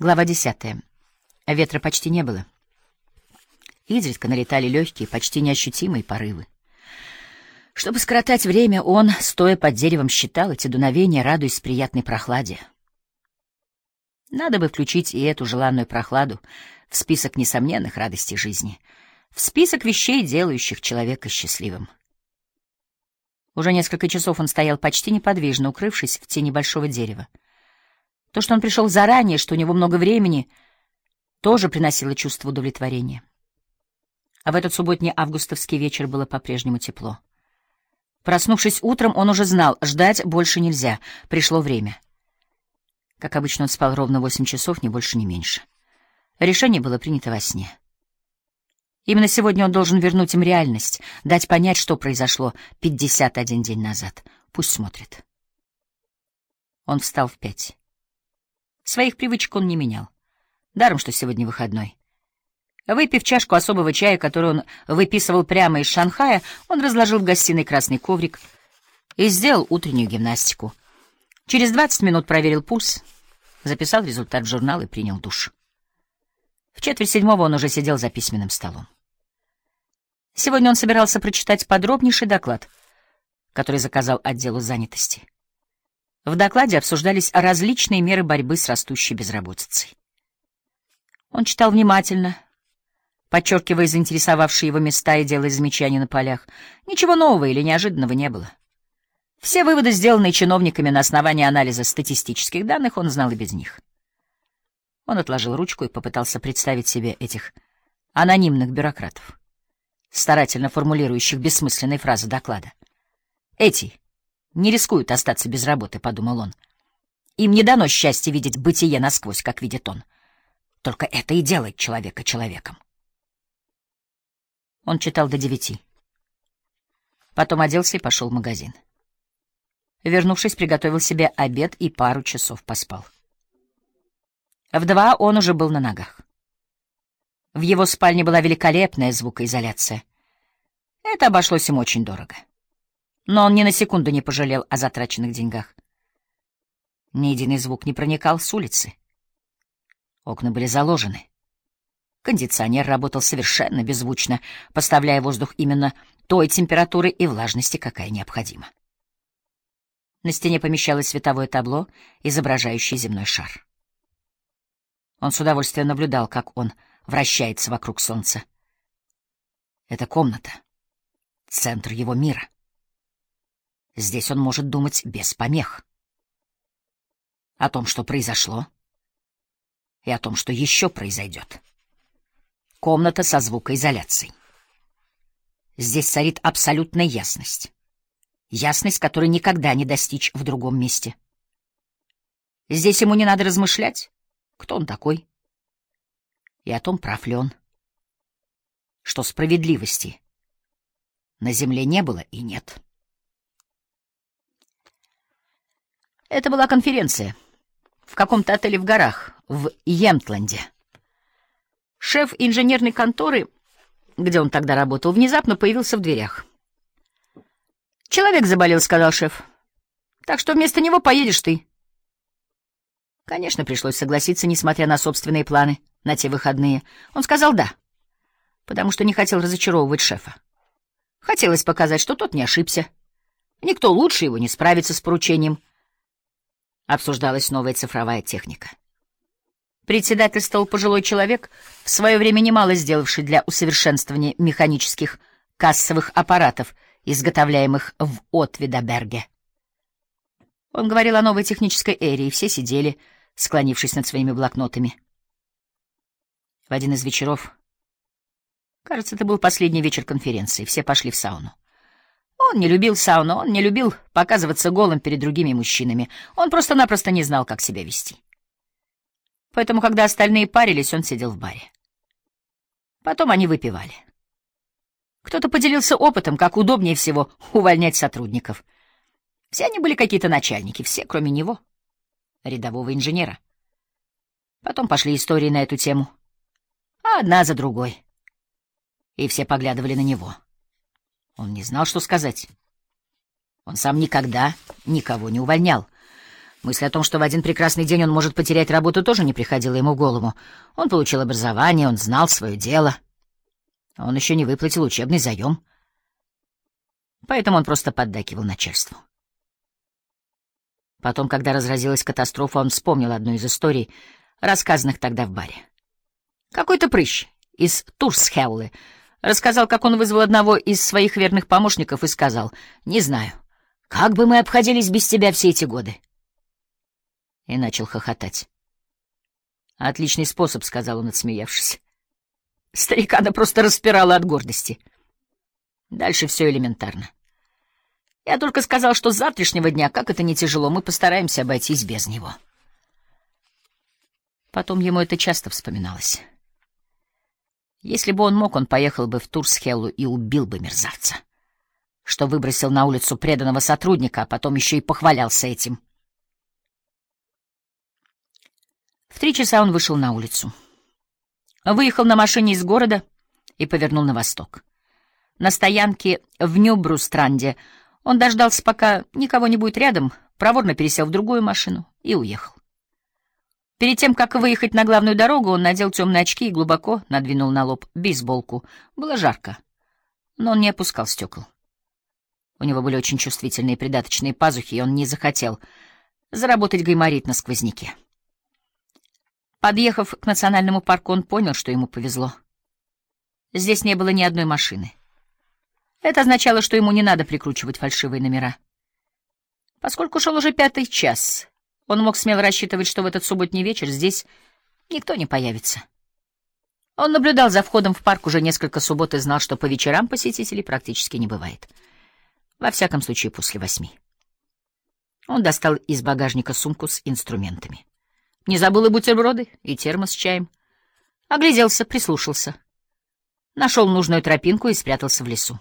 Глава десятая. Ветра почти не было. Изредка налетали легкие, почти неощутимые порывы. Чтобы скоротать время, он, стоя под деревом, считал эти дуновения, радуясь приятной прохладе. Надо бы включить и эту желанную прохладу в список несомненных радостей жизни, в список вещей, делающих человека счастливым. Уже несколько часов он стоял почти неподвижно, укрывшись в тени большого дерева. То, что он пришел заранее, что у него много времени, тоже приносило чувство удовлетворения. А в этот субботний августовский вечер было по-прежнему тепло. Проснувшись утром, он уже знал, ждать больше нельзя, пришло время. Как обычно, он спал ровно восемь часов, ни больше, ни меньше. Решение было принято во сне. Именно сегодня он должен вернуть им реальность, дать понять, что произошло 51 день назад. Пусть смотрит. Он встал в пять. Своих привычек он не менял. Даром, что сегодня выходной. Выпив чашку особого чая, который он выписывал прямо из Шанхая, он разложил в гостиной красный коврик и сделал утреннюю гимнастику. Через 20 минут проверил пульс, записал результат в журнал и принял душ. В четверть седьмого он уже сидел за письменным столом. Сегодня он собирался прочитать подробнейший доклад, который заказал отделу занятости. В докладе обсуждались различные меры борьбы с растущей безработицей. Он читал внимательно, подчеркивая заинтересовавшие его места и делая замечания на полях. Ничего нового или неожиданного не было. Все выводы, сделанные чиновниками на основании анализа статистических данных, он знал и без них. Он отложил ручку и попытался представить себе этих анонимных бюрократов, старательно формулирующих бессмысленные фразы доклада. Эти не рискуют остаться без работы, — подумал он. Им не дано счастье видеть бытие насквозь, как видит он. Только это и делает человека человеком. Он читал до девяти. Потом оделся и пошел в магазин. Вернувшись, приготовил себе обед и пару часов поспал. В два он уже был на ногах. В его спальне была великолепная звукоизоляция. Это обошлось им очень дорого но он ни на секунду не пожалел о затраченных деньгах. Ни единый звук не проникал с улицы. Окна были заложены. Кондиционер работал совершенно беззвучно, поставляя воздух именно той температуры и влажности, какая необходима. На стене помещалось световое табло, изображающее земной шар. Он с удовольствием наблюдал, как он вращается вокруг Солнца. Это комната, центр его мира. Здесь он может думать без помех. О том, что произошло, и о том, что еще произойдет. Комната со звукоизоляцией. Здесь царит абсолютная ясность. Ясность, которой никогда не достичь в другом месте. Здесь ему не надо размышлять, кто он такой, и о том, прав ли он. Что справедливости на земле не было и нет. Это была конференция в каком-то отеле в горах, в Йемтленде. Шеф инженерной конторы, где он тогда работал, внезапно появился в дверях. «Человек заболел», — сказал шеф. «Так что вместо него поедешь ты». Конечно, пришлось согласиться, несмотря на собственные планы на те выходные. Он сказал «да», потому что не хотел разочаровывать шефа. Хотелось показать, что тот не ошибся. Никто лучше его не справится с поручением — обсуждалась новая цифровая техника. Председательствовал пожилой человек, в свое время немало сделавший для усовершенствования механических кассовых аппаратов, изготовляемых в Отвидаберге. Он говорил о новой технической эре, и все сидели, склонившись над своими блокнотами. В один из вечеров, кажется, это был последний вечер конференции, все пошли в сауну. Он не любил сауну, он не любил показываться голым перед другими мужчинами. Он просто-напросто не знал, как себя вести. Поэтому, когда остальные парились, он сидел в баре. Потом они выпивали. Кто-то поделился опытом, как удобнее всего увольнять сотрудников. Все они были какие-то начальники, все, кроме него, рядового инженера. Потом пошли истории на эту тему. Одна за другой. И все поглядывали на него. — он не знал, что сказать. Он сам никогда никого не увольнял. Мысль о том, что в один прекрасный день он может потерять работу, тоже не приходила ему в голову. Он получил образование, он знал свое дело. Он еще не выплатил учебный заем. Поэтому он просто поддакивал начальству. Потом, когда разразилась катастрофа, он вспомнил одну из историй, рассказанных тогда в баре. Какой-то прыщ из Турсхеллы рассказал, как он вызвал одного из своих верных помощников и сказал, «Не знаю, как бы мы обходились без тебя все эти годы?» И начал хохотать. «Отличный способ», — сказал он, отсмеявшись. Старикана просто распирала от гордости. Дальше все элементарно. Я только сказал, что с завтрашнего дня, как это не тяжело, мы постараемся обойтись без него. Потом ему это часто вспоминалось. Если бы он мог, он поехал бы в Турсхеллу и убил бы мерзавца, что выбросил на улицу преданного сотрудника, а потом еще и похвалялся этим. В три часа он вышел на улицу. Выехал на машине из города и повернул на восток. На стоянке в Нюбрустранде он дождался, пока никого не будет рядом, проворно пересел в другую машину и уехал. Перед тем, как выехать на главную дорогу, он надел темные очки и глубоко надвинул на лоб бейсболку. Было жарко, но он не опускал стекол. У него были очень чувствительные придаточные пазухи, и он не захотел заработать гайморит на сквозняке. Подъехав к национальному парку, он понял, что ему повезло. Здесь не было ни одной машины. Это означало, что ему не надо прикручивать фальшивые номера. Поскольку шел уже пятый час, он мог смело рассчитывать, что в этот субботний вечер здесь никто не появится. Он наблюдал за входом в парк уже несколько суббот и знал, что по вечерам посетителей практически не бывает. Во всяком случае, после восьми. Он достал из багажника сумку с инструментами. Не забыл и бутерброды, и термос с чаем. Огляделся, прислушался. Нашел нужную тропинку и спрятался в лесу.